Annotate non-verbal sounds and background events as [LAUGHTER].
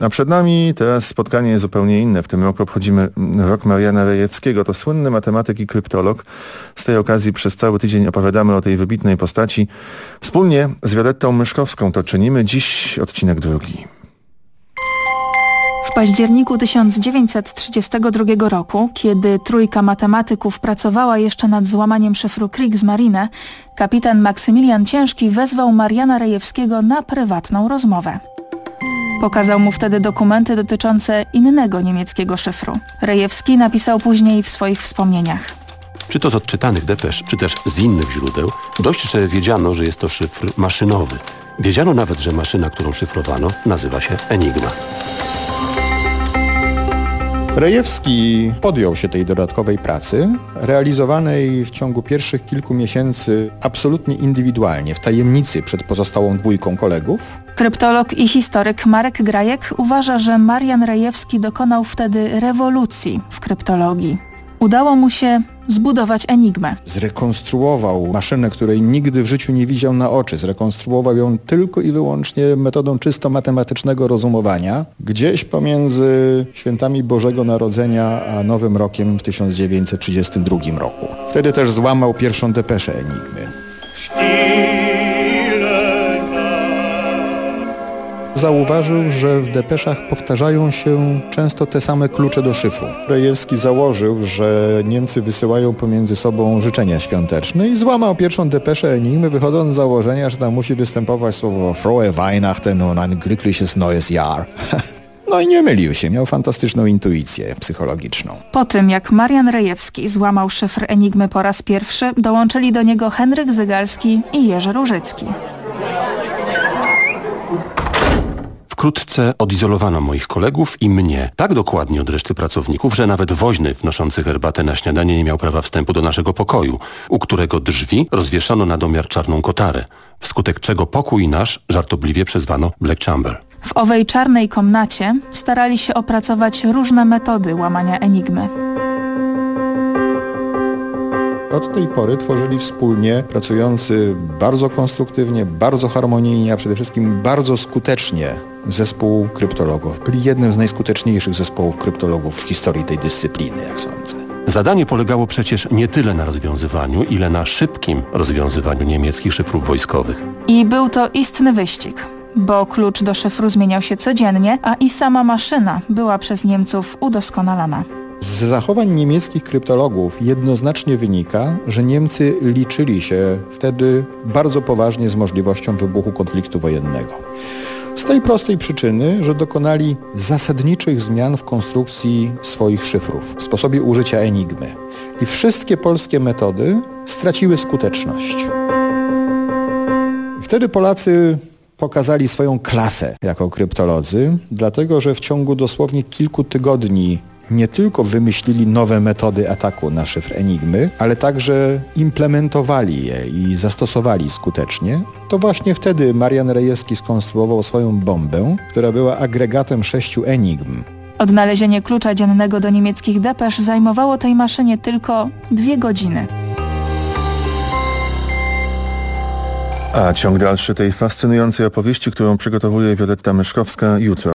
A przed nami teraz spotkanie zupełnie inne. W tym roku obchodzimy rok Mariana Rejewskiego. To słynny matematyk i kryptolog. Z tej okazji przez cały tydzień opowiadamy o tej wybitnej postaci. Wspólnie z Violettą Myszkowską to czynimy. Dziś odcinek drugi. W październiku 1932 roku, kiedy trójka matematyków pracowała jeszcze nad złamaniem szyfru Kriegsmarine, kapitan Maksymilian Ciężki wezwał Mariana Rejewskiego na prywatną rozmowę. Pokazał mu wtedy dokumenty dotyczące innego niemieckiego szyfru. Rejewski napisał później w swoich wspomnieniach. Czy to z odczytanych depesz, czy też z innych źródeł, dość, że wiedziano, że jest to szyfr maszynowy. Wiedziano nawet, że maszyna, którą szyfrowano, nazywa się Enigma. Rejewski podjął się tej dodatkowej pracy, realizowanej w ciągu pierwszych kilku miesięcy absolutnie indywidualnie, w tajemnicy przed pozostałą dwójką kolegów. Kryptolog i historyk Marek Grajek uważa, że Marian Rejewski dokonał wtedy rewolucji w kryptologii. Udało mu się zbudować enigmę. Zrekonstruował maszynę, której nigdy w życiu nie widział na oczy. Zrekonstruował ją tylko i wyłącznie metodą czysto matematycznego rozumowania, gdzieś pomiędzy świętami Bożego Narodzenia a Nowym Rokiem w 1932 roku. Wtedy też złamał pierwszą depeszę Enigmy. Zauważył, że w depeszach powtarzają się często te same klucze do szyfru. Rejewski założył, że Niemcy wysyłają pomiędzy sobą życzenia świąteczne i złamał pierwszą depeszę Enigmy, wychodząc z założenia, że tam musi występować słowo Frohe Weihnachten und ein glückliches neues Jahr. [LAUGHS] No i nie mylił się, miał fantastyczną intuicję psychologiczną. Po tym, jak Marian Rejewski złamał szyfr enigmy po raz pierwszy, dołączyli do niego Henryk Zygalski i Jerzy Różycki. Wkrótce odizolowano moich kolegów i mnie tak dokładnie od reszty pracowników, że nawet woźny wnoszący herbatę na śniadanie nie miał prawa wstępu do naszego pokoju, u którego drzwi rozwieszono na domiar czarną kotarę, wskutek czego pokój nasz żartobliwie przezwano Black Chamber. W owej czarnej komnacie starali się opracować różne metody łamania enigmy. Od tej pory tworzyli wspólnie, pracujący bardzo konstruktywnie, bardzo harmonijnie, a przede wszystkim bardzo skutecznie zespół kryptologów. Byli jednym z najskuteczniejszych zespołów kryptologów w historii tej dyscypliny, jak sądzę. Zadanie polegało przecież nie tyle na rozwiązywaniu, ile na szybkim rozwiązywaniu niemieckich szyfrów wojskowych. I był to istny wyścig, bo klucz do szyfru zmieniał się codziennie, a i sama maszyna była przez Niemców udoskonalana. Z zachowań niemieckich kryptologów jednoznacznie wynika, że Niemcy liczyli się wtedy bardzo poważnie z możliwością wybuchu konfliktu wojennego. Z tej prostej przyczyny, że dokonali zasadniczych zmian w konstrukcji swoich szyfrów, w sposobie użycia enigmy. I wszystkie polskie metody straciły skuteczność. Wtedy Polacy pokazali swoją klasę jako kryptolodzy, dlatego że w ciągu dosłownie kilku tygodni nie tylko wymyślili nowe metody ataku na szyfr Enigmy, ale także implementowali je i zastosowali skutecznie, to właśnie wtedy Marian Rejewski skonstruował swoją bombę, która była agregatem sześciu enigm. Odnalezienie klucza dziennego do niemieckich depesz zajmowało tej maszynie tylko dwie godziny. A ciąg dalszy tej fascynującej opowieści, którą przygotowuje Violetta Myszkowska jutro.